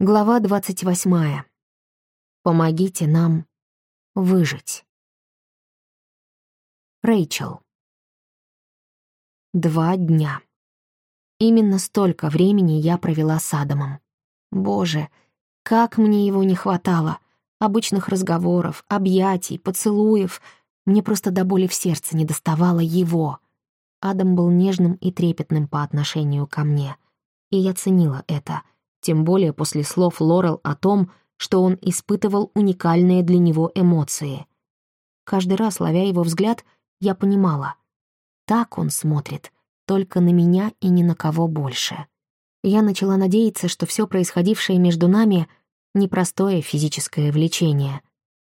Глава двадцать восьмая. Помогите нам выжить. Рэйчел. Два дня. Именно столько времени я провела с Адамом. Боже, как мне его не хватало. Обычных разговоров, объятий, поцелуев. Мне просто до боли в сердце не доставало его. Адам был нежным и трепетным по отношению ко мне. И я ценила это — тем более после слов Лорел о том, что он испытывал уникальные для него эмоции. Каждый раз, ловя его взгляд, я понимала. Так он смотрит, только на меня и ни на кого больше. Я начала надеяться, что все происходившее между нами — непростое физическое влечение.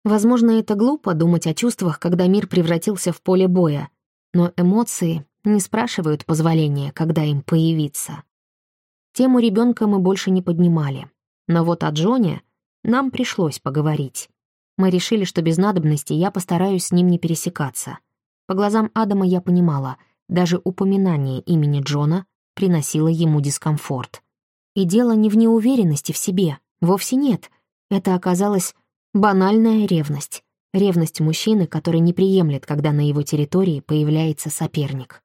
Возможно, это глупо думать о чувствах, когда мир превратился в поле боя, но эмоции не спрашивают позволения, когда им появиться. Тему ребенка мы больше не поднимали. Но вот о Джоне нам пришлось поговорить. Мы решили, что без надобности я постараюсь с ним не пересекаться. По глазам Адама я понимала, даже упоминание имени Джона приносило ему дискомфорт. И дело не в неуверенности в себе, вовсе нет. Это оказалась банальная ревность. Ревность мужчины, который не приемлет, когда на его территории появляется соперник.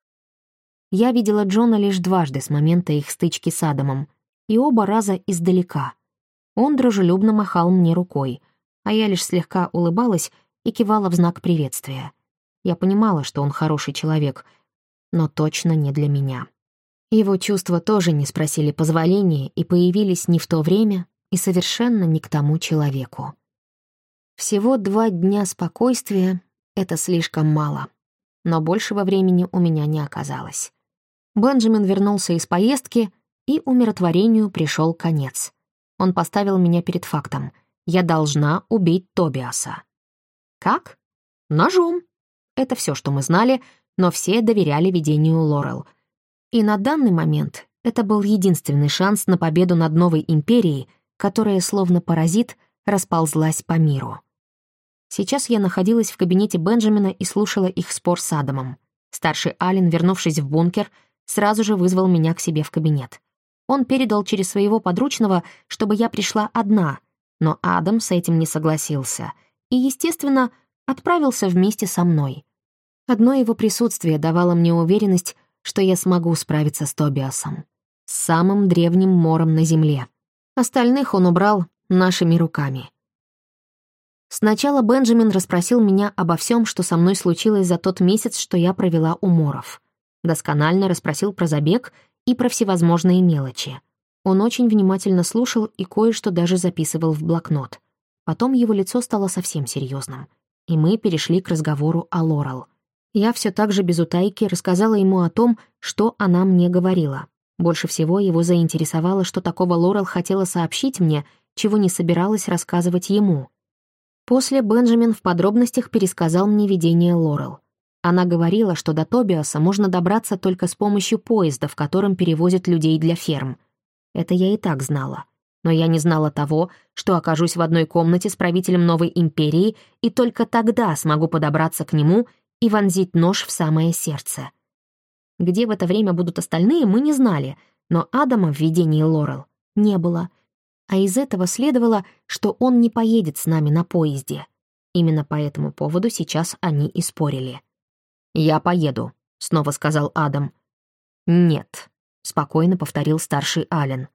Я видела Джона лишь дважды с момента их стычки с Адамом, и оба раза издалека. Он дружелюбно махал мне рукой, а я лишь слегка улыбалась и кивала в знак приветствия. Я понимала, что он хороший человек, но точно не для меня. Его чувства тоже не спросили позволения и появились не в то время и совершенно не к тому человеку. Всего два дня спокойствия — это слишком мало, но большего времени у меня не оказалось. Бенджамин вернулся из поездки, и умиротворению пришел конец. Он поставил меня перед фактом. Я должна убить Тобиаса. Как? Ножом. Это все, что мы знали, но все доверяли видению Лорел. И на данный момент это был единственный шанс на победу над новой империей, которая, словно паразит, расползлась по миру. Сейчас я находилась в кабинете Бенджамина и слушала их спор с Адамом. Старший Ален, вернувшись в бункер, сразу же вызвал меня к себе в кабинет. Он передал через своего подручного, чтобы я пришла одна, но Адам с этим не согласился и, естественно, отправился вместе со мной. Одно его присутствие давало мне уверенность, что я смогу справиться с Тобиасом, с самым древним мором на Земле. Остальных он убрал нашими руками. Сначала Бенджамин расспросил меня обо всем, что со мной случилось за тот месяц, что я провела у Моров. Досконально расспросил про забег и про всевозможные мелочи. Он очень внимательно слушал и кое-что даже записывал в блокнот. Потом его лицо стало совсем серьезным, и мы перешли к разговору о Лорел. Я все так же без утайки рассказала ему о том, что она мне говорила. Больше всего его заинтересовало, что такого Лорел хотела сообщить мне, чего не собиралась рассказывать ему. После Бенджамин в подробностях пересказал мне видение Лорел. Она говорила, что до Тобиаса можно добраться только с помощью поезда, в котором перевозят людей для ферм. Это я и так знала. Но я не знала того, что окажусь в одной комнате с правителем новой империи и только тогда смогу подобраться к нему и вонзить нож в самое сердце. Где в это время будут остальные, мы не знали, но Адама в видении Лорел не было. А из этого следовало, что он не поедет с нами на поезде. Именно по этому поводу сейчас они и спорили. «Я поеду», — снова сказал Адам. «Нет», — спокойно повторил старший Ален.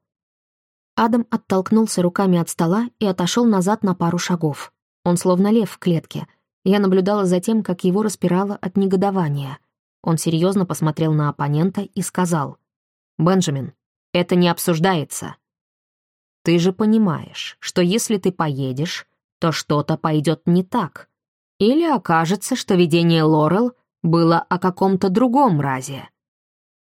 Адам оттолкнулся руками от стола и отошел назад на пару шагов. Он словно лев в клетке. Я наблюдала за тем, как его распирало от негодования. Он серьезно посмотрел на оппонента и сказал, «Бенджамин, это не обсуждается. Ты же понимаешь, что если ты поедешь, то что-то пойдет не так. Или окажется, что видение Лорел было о каком-то другом разе.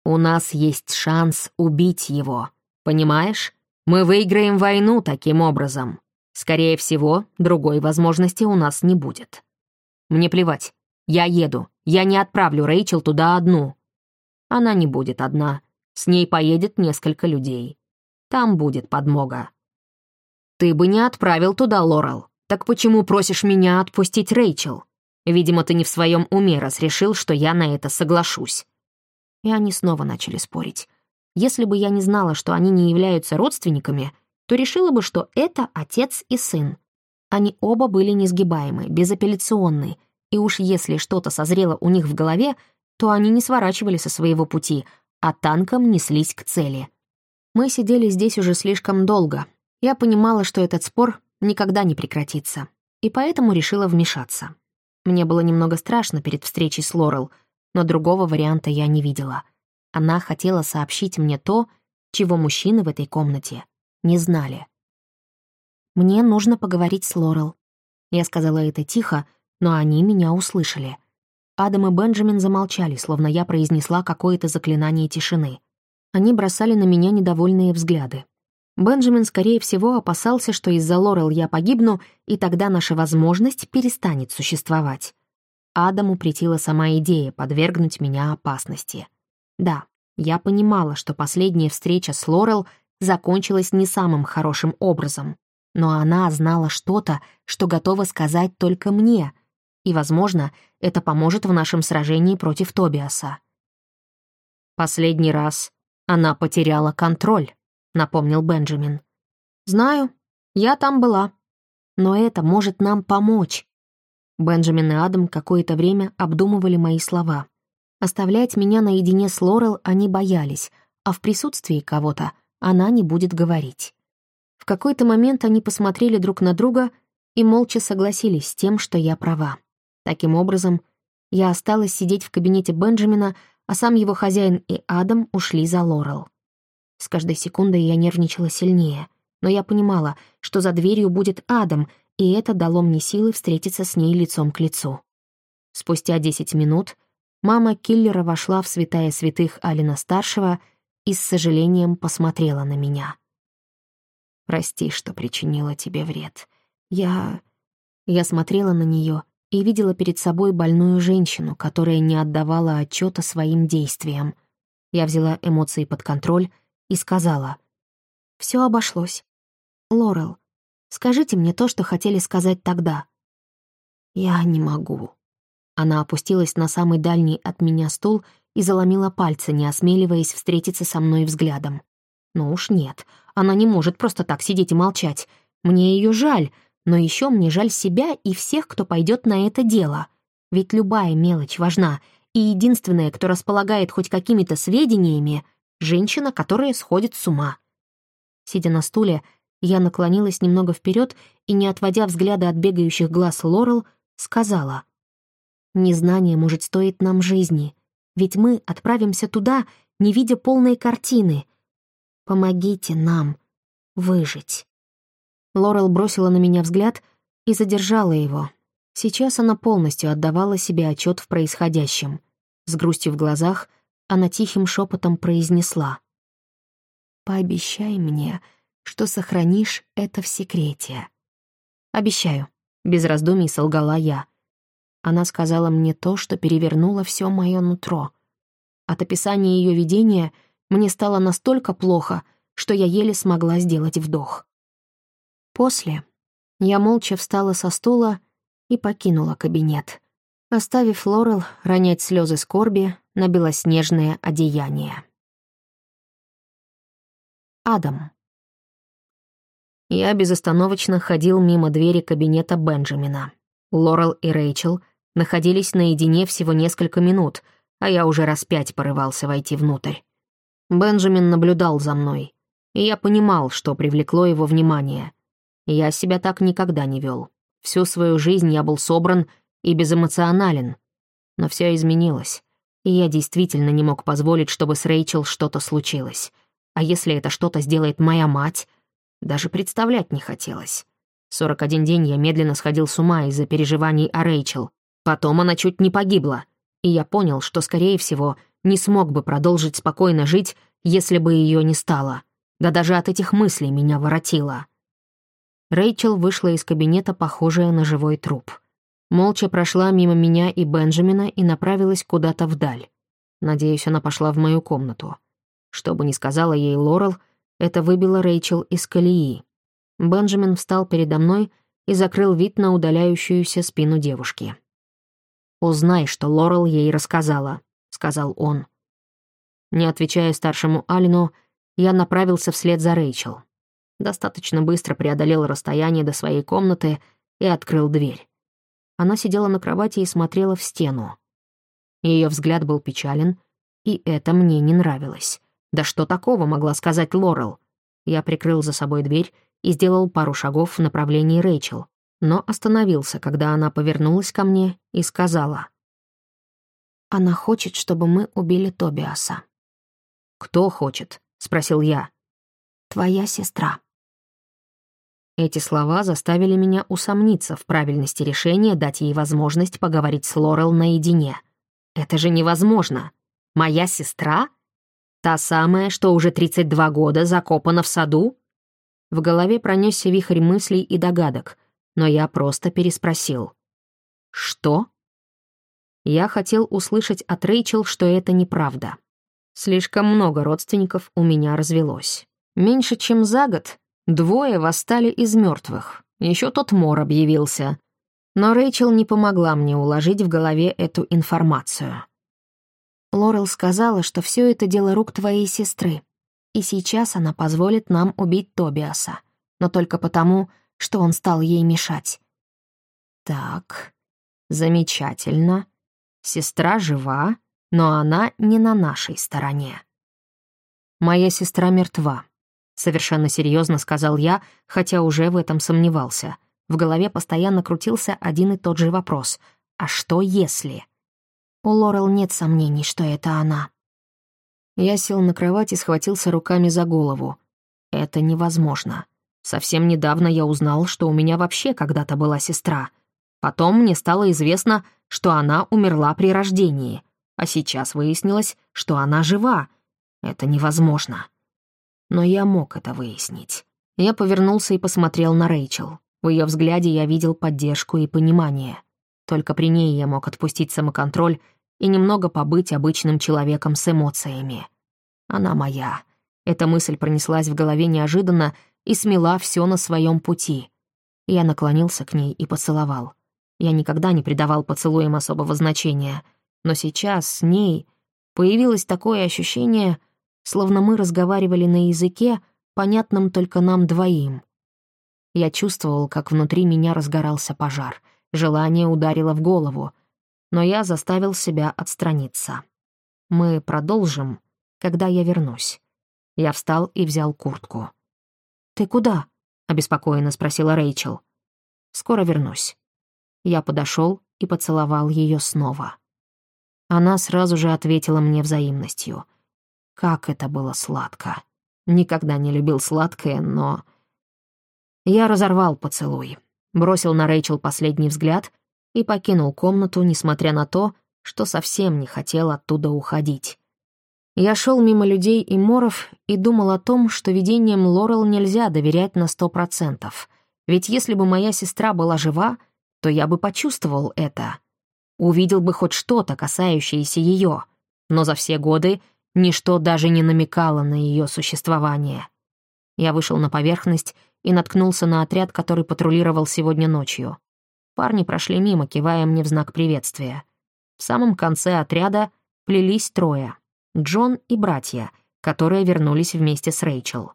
У нас есть шанс убить его, понимаешь? Мы выиграем войну таким образом. Скорее всего, другой возможности у нас не будет. Мне плевать. Я еду. Я не отправлю Рэйчел туда одну. Она не будет одна. С ней поедет несколько людей. Там будет подмога. Ты бы не отправил туда Лорел. Так почему просишь меня отпустить Рэйчел? Видимо, ты не в своем уме, раз решил, что я на это соглашусь». И они снова начали спорить. Если бы я не знала, что они не являются родственниками, то решила бы, что это отец и сын. Они оба были несгибаемы, безапелляционны, и уж если что-то созрело у них в голове, то они не сворачивали со своего пути, а танком неслись к цели. Мы сидели здесь уже слишком долго. Я понимала, что этот спор никогда не прекратится, и поэтому решила вмешаться. Мне было немного страшно перед встречей с Лорел, но другого варианта я не видела. Она хотела сообщить мне то, чего мужчины в этой комнате не знали. «Мне нужно поговорить с Лорел». Я сказала это тихо, но они меня услышали. Адам и Бенджамин замолчали, словно я произнесла какое-то заклинание тишины. Они бросали на меня недовольные взгляды. Бенджамин, скорее всего, опасался, что из-за Лорел я погибну, и тогда наша возможность перестанет существовать. Адаму претила сама идея подвергнуть меня опасности. Да, я понимала, что последняя встреча с Лорел закончилась не самым хорошим образом, но она знала что-то, что готова сказать только мне, и, возможно, это поможет в нашем сражении против Тобиаса. Последний раз она потеряла контроль напомнил Бенджамин. «Знаю, я там была. Но это может нам помочь». Бенджамин и Адам какое-то время обдумывали мои слова. Оставлять меня наедине с Лорел они боялись, а в присутствии кого-то она не будет говорить. В какой-то момент они посмотрели друг на друга и молча согласились с тем, что я права. Таким образом, я осталась сидеть в кабинете Бенджамина, а сам его хозяин и Адам ушли за Лорел. С каждой секундой я нервничала сильнее, но я понимала, что за дверью будет Адам, и это дало мне силы встретиться с ней лицом к лицу. Спустя десять минут мама киллера вошла в святая святых Алина-старшего и с сожалением посмотрела на меня. «Прости, что причинила тебе вред. Я...» Я смотрела на нее и видела перед собой больную женщину, которая не отдавала отчета своим действиям. Я взяла эмоции под контроль и сказала. «Все обошлось. Лорел, скажите мне то, что хотели сказать тогда». «Я не могу». Она опустилась на самый дальний от меня стул и заломила пальцы, не осмеливаясь встретиться со мной взглядом. «Ну уж нет, она не может просто так сидеть и молчать. Мне ее жаль, но еще мне жаль себя и всех, кто пойдет на это дело. Ведь любая мелочь важна, и единственное, кто располагает хоть какими-то сведениями — женщина, которая сходит с ума. Сидя на стуле, я наклонилась немного вперед и, не отводя взгляда от бегающих глаз Лорел, сказала. «Незнание может стоить нам жизни, ведь мы отправимся туда, не видя полной картины. Помогите нам выжить». Лорел бросила на меня взгляд и задержала его. Сейчас она полностью отдавала себе отчет в происходящем. С грустью в глазах она тихим шепотом произнесла. «Пообещай мне, что сохранишь это в секрете». «Обещаю», — без раздумий солгала я. Она сказала мне то, что перевернуло все мое нутро. От описания ее видения мне стало настолько плохо, что я еле смогла сделать вдох. После я молча встала со стула и покинула кабинет, оставив Лорел ронять слезы скорби на белоснежное одеяние. Адам. Я безостановочно ходил мимо двери кабинета Бенджамина. Лорел и Рэйчел находились наедине всего несколько минут, а я уже раз пять порывался войти внутрь. Бенджамин наблюдал за мной, и я понимал, что привлекло его внимание. Я себя так никогда не вел. Всю свою жизнь я был собран и безэмоционален. Но все изменилось и я действительно не мог позволить, чтобы с Рэйчел что-то случилось. А если это что-то сделает моя мать? Даже представлять не хотелось. 41 день я медленно сходил с ума из-за переживаний о Рэйчел. Потом она чуть не погибла. И я понял, что, скорее всего, не смог бы продолжить спокойно жить, если бы ее не стало. Да даже от этих мыслей меня воротило. Рэйчел вышла из кабинета, похожая на живой труп молча прошла мимо меня и Бенджамина и направилась куда-то вдаль. Надеюсь, она пошла в мою комнату. Что бы ни сказала ей Лорел, это выбило Рэйчел из колеи. Бенджамин встал передо мной и закрыл вид на удаляющуюся спину девушки. «Узнай, что Лорел ей рассказала», — сказал он. Не отвечая старшему Алину, я направился вслед за Рэйчел. Достаточно быстро преодолел расстояние до своей комнаты и открыл дверь. Она сидела на кровати и смотрела в стену. Ее взгляд был печален, и это мне не нравилось. Да что такого могла сказать Лорел? Я прикрыл за собой дверь и сделал пару шагов в направлении Рэйчел, но остановился, когда она повернулась ко мне и сказала. «Она хочет, чтобы мы убили Тобиаса». «Кто хочет?» — спросил я. «Твоя сестра». Эти слова заставили меня усомниться в правильности решения дать ей возможность поговорить с Лорел наедине. Это же невозможно. Моя сестра? Та самая, что уже 32 года закопана в саду? В голове пронесся вихрь мыслей и догадок, но я просто переспросил. «Что?» Я хотел услышать от Рэйчел, что это неправда. Слишком много родственников у меня развелось. Меньше чем за год Двое восстали из мертвых. Еще тот Мор объявился. Но Рэйчел не помогла мне уложить в голове эту информацию. Лорел сказала, что все это дело рук твоей сестры, и сейчас она позволит нам убить Тобиаса, но только потому, что он стал ей мешать. Так, замечательно. Сестра жива, но она не на нашей стороне. Моя сестра мертва. Совершенно серьезно сказал я, хотя уже в этом сомневался. В голове постоянно крутился один и тот же вопрос. А что если? У Лорел нет сомнений, что это она. Я сел на кровать и схватился руками за голову. Это невозможно. Совсем недавно я узнал, что у меня вообще когда-то была сестра. Потом мне стало известно, что она умерла при рождении. А сейчас выяснилось, что она жива. Это невозможно но я мог это выяснить. Я повернулся и посмотрел на Рэйчел. В ее взгляде я видел поддержку и понимание. Только при ней я мог отпустить самоконтроль и немного побыть обычным человеком с эмоциями. Она моя. Эта мысль пронеслась в голове неожиданно и смела все на своем пути. Я наклонился к ней и поцеловал. Я никогда не придавал поцелуям особого значения, но сейчас с ней появилось такое ощущение, словно мы разговаривали на языке, понятном только нам двоим. Я чувствовал, как внутри меня разгорался пожар, желание ударило в голову, но я заставил себя отстраниться. Мы продолжим, когда я вернусь. Я встал и взял куртку. «Ты куда?» — обеспокоенно спросила Рэйчел. «Скоро вернусь». Я подошел и поцеловал ее снова. Она сразу же ответила мне взаимностью — как это было сладко. Никогда не любил сладкое, но... Я разорвал поцелуй, бросил на Рэйчел последний взгляд и покинул комнату, несмотря на то, что совсем не хотел оттуда уходить. Я шел мимо людей и моров и думал о том, что видениям Лорел нельзя доверять на сто процентов. Ведь если бы моя сестра была жива, то я бы почувствовал это. Увидел бы хоть что-то, касающееся ее. Но за все годы Ничто даже не намекало на ее существование. Я вышел на поверхность и наткнулся на отряд, который патрулировал сегодня ночью. Парни прошли мимо, кивая мне в знак приветствия. В самом конце отряда плелись трое — Джон и братья, которые вернулись вместе с Рэйчел.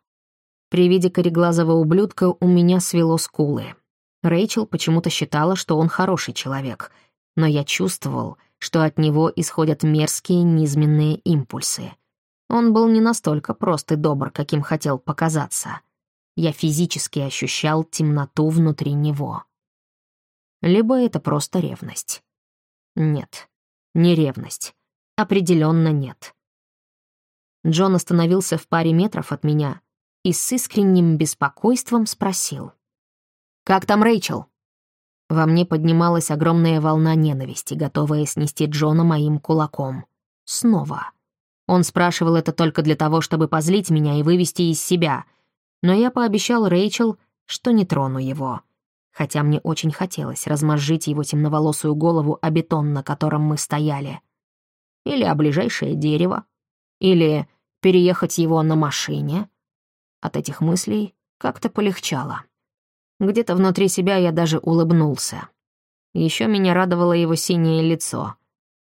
При виде кореглазого ублюдка у меня свело скулы. Рэйчел почему-то считала, что он хороший человек, но я чувствовал — что от него исходят мерзкие низменные импульсы. Он был не настолько прост и добр, каким хотел показаться. Я физически ощущал темноту внутри него. Либо это просто ревность. Нет, не ревность. Определенно нет. Джон остановился в паре метров от меня и с искренним беспокойством спросил. «Как там Рэйчел?» Во мне поднималась огромная волна ненависти, готовая снести Джона моим кулаком. Снова. Он спрашивал это только для того, чтобы позлить меня и вывести из себя. Но я пообещал Рэйчел, что не трону его. Хотя мне очень хотелось размозжить его темноволосую голову о бетон, на котором мы стояли. Или о ближайшее дерево. Или переехать его на машине. От этих мыслей как-то полегчало. Где-то внутри себя я даже улыбнулся. Еще меня радовало его синее лицо.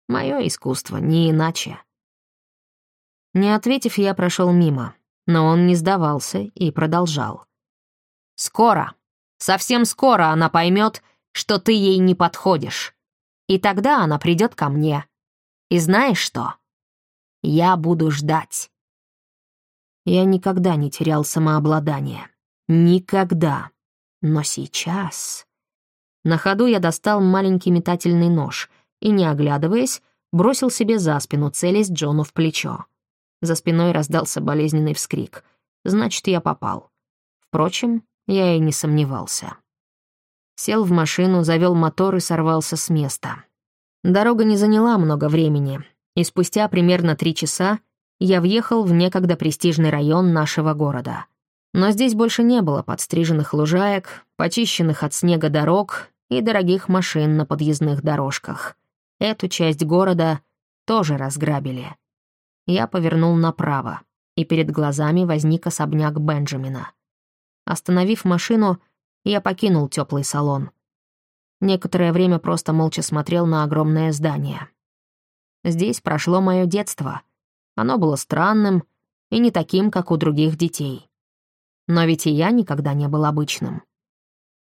Мое искусство, не иначе. Не ответив, я прошел мимо, но он не сдавался и продолжал. Скоро, совсем скоро она поймет, что ты ей не подходишь. И тогда она придет ко мне. И знаешь что? Я буду ждать. Я никогда не терял самообладание. Никогда. Но сейчас... На ходу я достал маленький метательный нож и, не оглядываясь, бросил себе за спину, целясь Джону в плечо. За спиной раздался болезненный вскрик. Значит, я попал. Впрочем, я и не сомневался. Сел в машину, завел мотор и сорвался с места. Дорога не заняла много времени, и спустя примерно три часа я въехал в некогда престижный район нашего города. Но здесь больше не было подстриженных лужаек, почищенных от снега дорог и дорогих машин на подъездных дорожках. Эту часть города тоже разграбили. Я повернул направо, и перед глазами возник особняк Бенджамина. Остановив машину, я покинул теплый салон. Некоторое время просто молча смотрел на огромное здание. Здесь прошло мое детство. Оно было странным и не таким, как у других детей. Но ведь и я никогда не был обычным.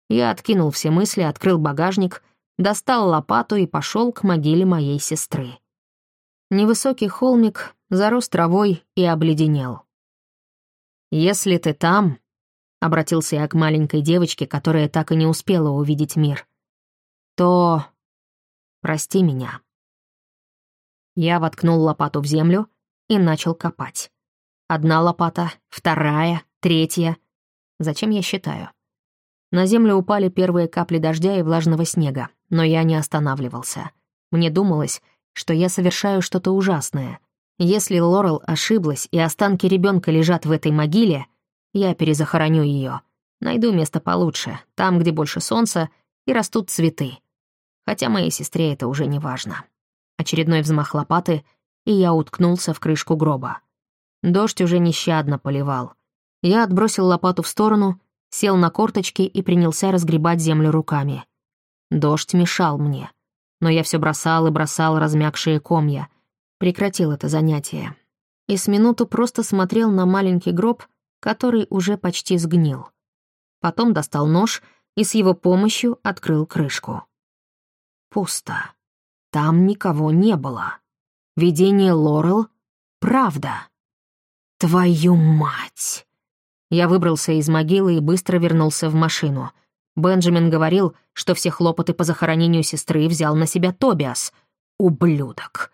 Я откинул все мысли, открыл багажник, достал лопату и пошел к могиле моей сестры. Невысокий холмик зарос травой и обледенел. «Если ты там», — обратился я к маленькой девочке, которая так и не успела увидеть мир, «то прости меня». Я воткнул лопату в землю и начал копать. Одна лопата, вторая, третья. Зачем я считаю? На землю упали первые капли дождя и влажного снега, но я не останавливался. Мне думалось, что я совершаю что-то ужасное. Если Лорел ошиблась и останки ребенка лежат в этой могиле, я перезахороню ее. Найду место получше, там, где больше солнца и растут цветы. Хотя моей сестре это уже не важно. Очередной взмах лопаты, и я уткнулся в крышку гроба. Дождь уже нещадно поливал. Я отбросил лопату в сторону, сел на корточки и принялся разгребать землю руками. Дождь мешал мне, но я все бросал и бросал размягшие комья. Прекратил это занятие. И с минуту просто смотрел на маленький гроб, который уже почти сгнил. Потом достал нож и с его помощью открыл крышку. Пусто. Там никого не было. Видение Лорел — правда. Твою мать! Я выбрался из могилы и быстро вернулся в машину. Бенджамин говорил, что все хлопоты по захоронению сестры взял на себя Тобиас. Ублюдок.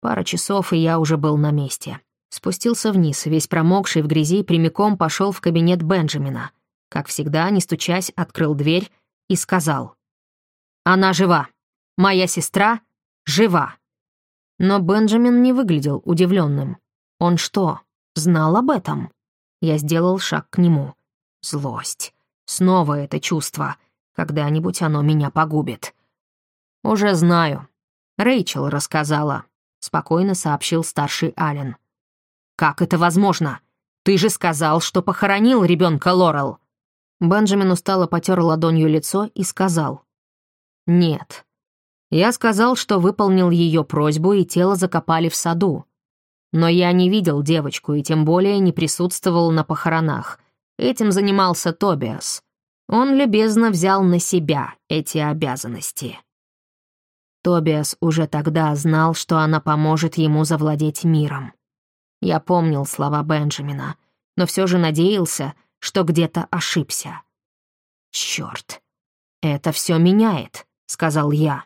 Пара часов, и я уже был на месте. Спустился вниз, весь промокший в грязи, прямиком пошел в кабинет Бенджамина. Как всегда, не стучась, открыл дверь и сказал. «Она жива. Моя сестра жива». Но Бенджамин не выглядел удивленным. Он что, знал об этом? Я сделал шаг к нему. Злость. Снова это чувство. Когда-нибудь оно меня погубит. «Уже знаю. Рэйчел рассказала», — спокойно сообщил старший Ален. «Как это возможно? Ты же сказал, что похоронил ребенка Лорел». Бенджамин устало потер ладонью лицо и сказал. «Нет. Я сказал, что выполнил ее просьбу, и тело закопали в саду. Но я не видел девочку и тем более не присутствовал на похоронах. Этим занимался Тобиас. Он любезно взял на себя эти обязанности. Тобиас уже тогда знал, что она поможет ему завладеть миром. Я помнил слова Бенджамина, но все же надеялся, что где-то ошибся. «Черт, это все меняет», — сказал я.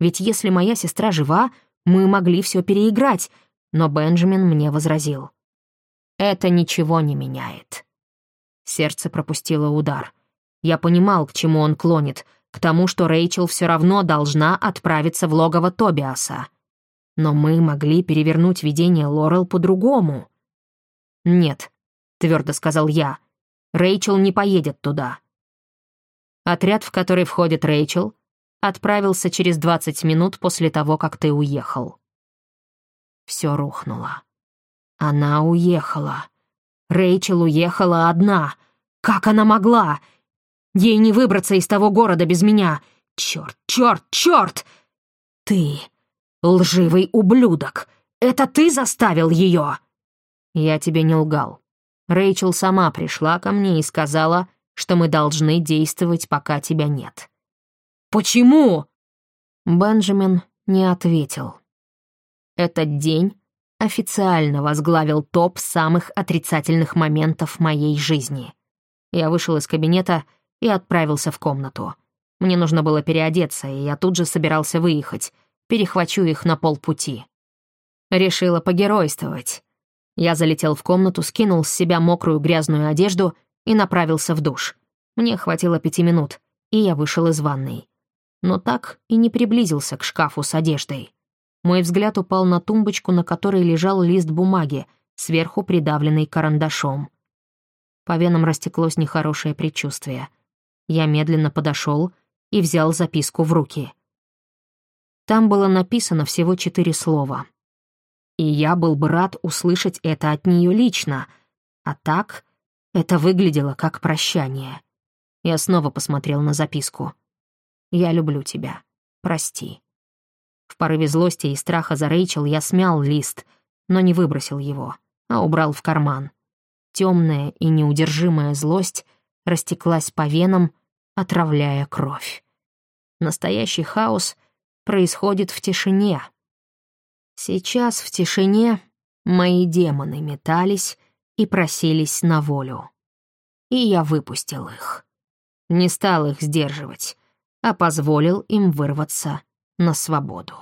«Ведь если моя сестра жива, мы могли все переиграть, но Бенджамин мне возразил. «Это ничего не меняет». Сердце пропустило удар. Я понимал, к чему он клонит, к тому, что Рэйчел все равно должна отправиться в логово Тобиаса. Но мы могли перевернуть видение Лорел по-другому. «Нет», — твердо сказал я, — «Рэйчел не поедет туда». Отряд, в который входит Рэйчел, отправился через 20 минут после того, как ты уехал. Все рухнуло. Она уехала. Рэйчел уехала одна. Как она могла? Ей не выбраться из того города без меня. Черт, черт, черт! Ты, лживый ублюдок, это ты заставил ее? Я тебе не лгал. Рэйчел сама пришла ко мне и сказала, что мы должны действовать, пока тебя нет». «Почему?» Бенджамин не ответил. Этот день официально возглавил топ самых отрицательных моментов моей жизни. Я вышел из кабинета и отправился в комнату. Мне нужно было переодеться, и я тут же собирался выехать. Перехвачу их на полпути. Решила погеройствовать. Я залетел в комнату, скинул с себя мокрую грязную одежду и направился в душ. Мне хватило пяти минут, и я вышел из ванной. Но так и не приблизился к шкафу с одеждой. Мой взгляд упал на тумбочку, на которой лежал лист бумаги, сверху придавленный карандашом. По венам растеклось нехорошее предчувствие. Я медленно подошел и взял записку в руки. Там было написано всего четыре слова. И я был бы рад услышать это от нее лично, а так это выглядело как прощание. Я снова посмотрел на записку. «Я люблю тебя. Прости». В порыве злости и страха за Рэйчел я смял лист, но не выбросил его, а убрал в карман. Темная и неудержимая злость растеклась по венам, отравляя кровь. Настоящий хаос происходит в тишине. Сейчас в тишине мои демоны метались и просились на волю. И я выпустил их. Не стал их сдерживать, а позволил им вырваться на свободу.